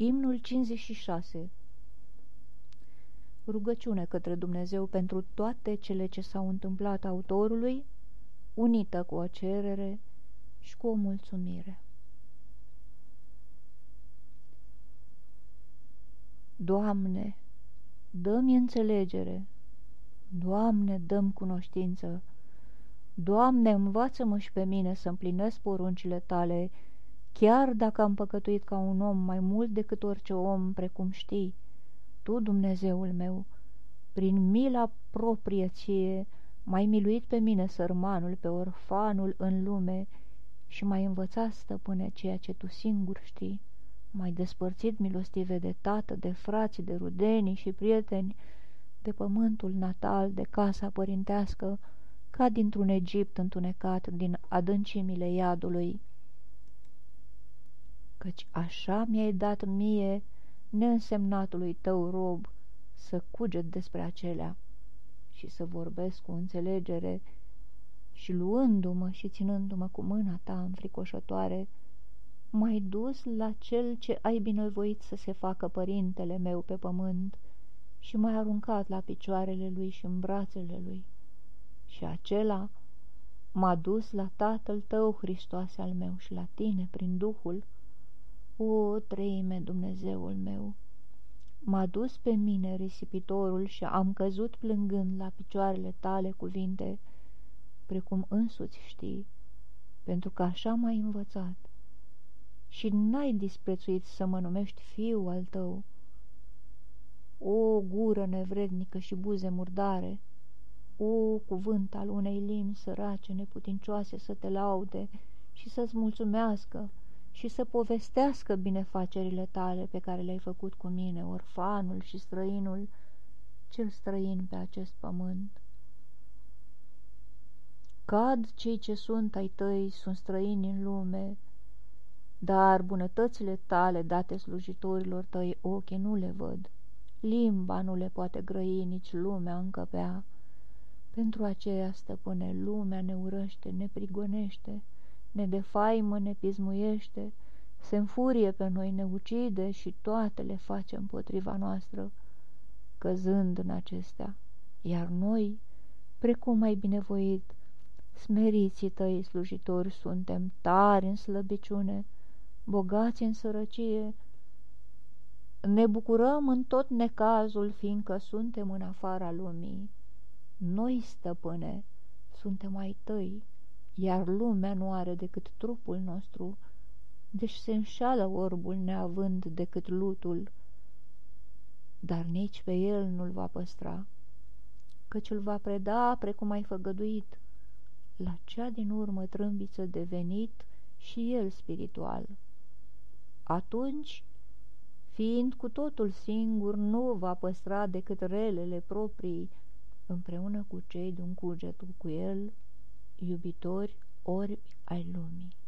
Imnul 56 Rugăciune către Dumnezeu pentru toate cele ce s-au întâmplat autorului, unită cu o cerere și cu o mulțumire. Doamne, dă-mi înțelegere, Doamne, dăm cunoștință, Doamne, învață-mă și pe mine să împlinesc poruncile Tale, chiar dacă am păcătuit ca un om mai mult decât orice om, precum știi. Tu, Dumnezeul meu, prin mila proprieție, m-ai miluit pe mine, sărmanul, pe orfanul în lume și m-ai învățat, stăpâne, ceea ce tu singur știi. M-ai despărțit milostive de tată, de frați, de rudenii și prieteni, de pământul natal, de casa părintească, ca dintr-un Egipt întunecat din adâncimile iadului. Căci așa mi-ai dat mie, neînsemnatului tău rob, să cuget despre acelea și să vorbesc cu înțelegere și luându-mă și ținându-mă cu mâna ta înfricoșătoare, m-ai dus la cel ce ai binevoit să se facă părintele meu pe pământ și m-ai aruncat la picioarele lui și în brațele lui. Și acela m-a dus la Tatăl tău, Hristoase al meu, și la tine, prin Duhul. O, treime, Dumnezeul meu! M-a dus pe mine risipitorul și am căzut plângând la picioarele tale cuvinte, precum însuți știi, pentru că așa m-ai învățat. Și n-ai disprețuit să mă numești fiu al tău. O gură nevrednică și buze murdare, o cuvânt al unei limbi sărace, neputincioase să te laude și să-ți mulțumească, și să povestească binefacerile tale pe care le-ai făcut cu mine, orfanul și străinul, cel străin pe acest pământ. Cad cei ce sunt ai tăi, sunt străini în lume, dar bunătățile tale date slujitorilor tăi ochii nu le văd, limba nu le poate grăi, nici lumea încăpea. Pentru aceea, stăpâne, lumea ne urăște, ne prigonește, ne defaimă, ne pismuiește, se înfurie pe noi, ne ucide și toate le face împotriva noastră, căzând în acestea. Iar noi, precum ai binevoit, smeriții tăi slujitori suntem tari în slăbiciune, bogați în sărăcie, ne bucurăm în tot necazul, fiindcă suntem în afara lumii. Noi, stăpâne, suntem ai tăi, iar lumea nu are decât trupul nostru, deci se înșală orbul neavând decât lutul, dar nici pe el nu-l va păstra, căci îl va preda precum ai făgăduit, la cea din urmă trâmbiță devenit și el spiritual. Atunci, fiind cu totul singur, nu va păstra decât relele proprii, împreună cu cei din cugetul cu el, iubitori orbi ai lumii. Amin.